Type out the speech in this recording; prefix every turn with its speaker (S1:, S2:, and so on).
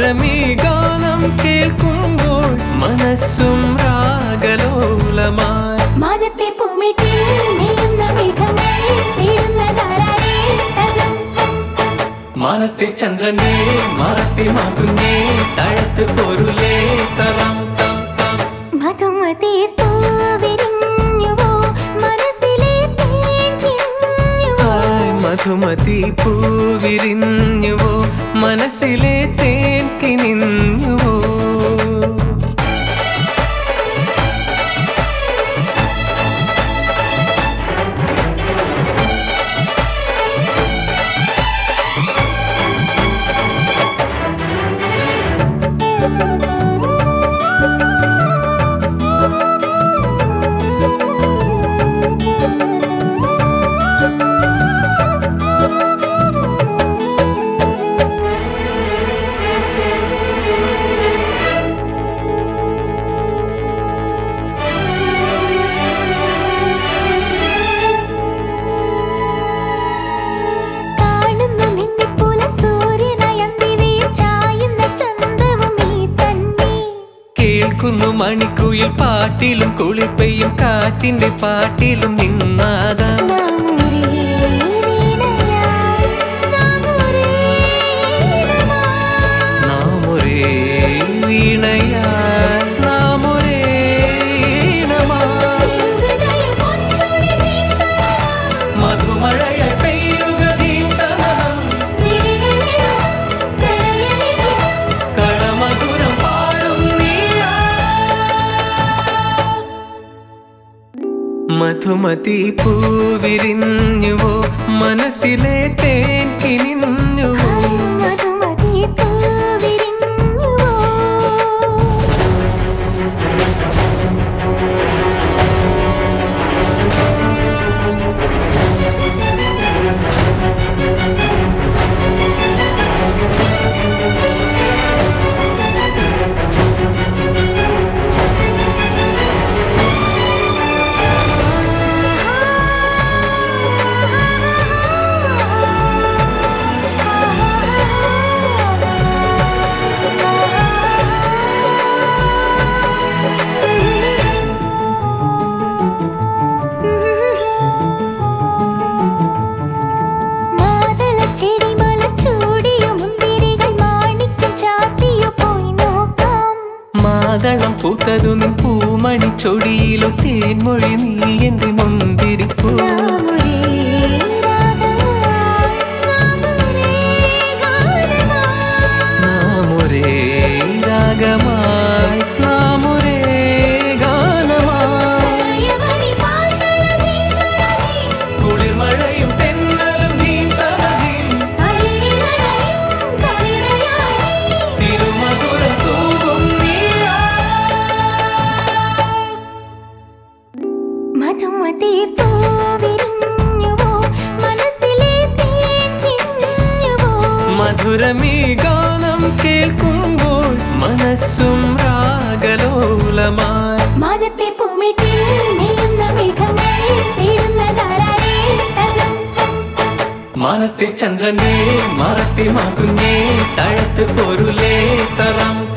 S1: മധുരമീ ഗാനം കേൾക്കുമ്പോൾ മനസ്സും രാഗലോലമായി
S2: മാനത്തെ പൂമിട്ടിൽ നീയുന്ന മേഘങ്ങൾ തേടുന്നതാരാരേ തരം
S1: മാനത്തെ ചന്ദ്രനെ മാറത്തെ മാകുന്നേ തഴത്ത് പൊരുലേ തറാം തം തം
S2: മധുമതി
S1: മധുമതി പൂവിരിഞ്ഞുവോ മനസ്സിലെ തേൻ കിനിഞ്ഞുവോ കേൾക്കുന്നു മണിക്കുയിൽ പാട്ടിലും കുളിപ്പയും കാറ്റിന്റെ പാട്ടിലും നിന്നാദാ മധുമതി പൂവിരിഞ്ഞുവോ മനസ്സിലെ തേൻ കിനിഞ്ഞുവോ മാതളം പൂത്തതു പൂമണി ചൊടിയിലോ തേൻമൊഴി നീ എന്റെ മുന്തിരിപ്പൂ? മനസ്സും രാഗലോലമായി.
S2: മനത്തെ
S1: മാനത്തെ ചന്ദ്രനെ മറത്തി മാകുന്നേ തഴത്ത് പൊരുലേ തറാം.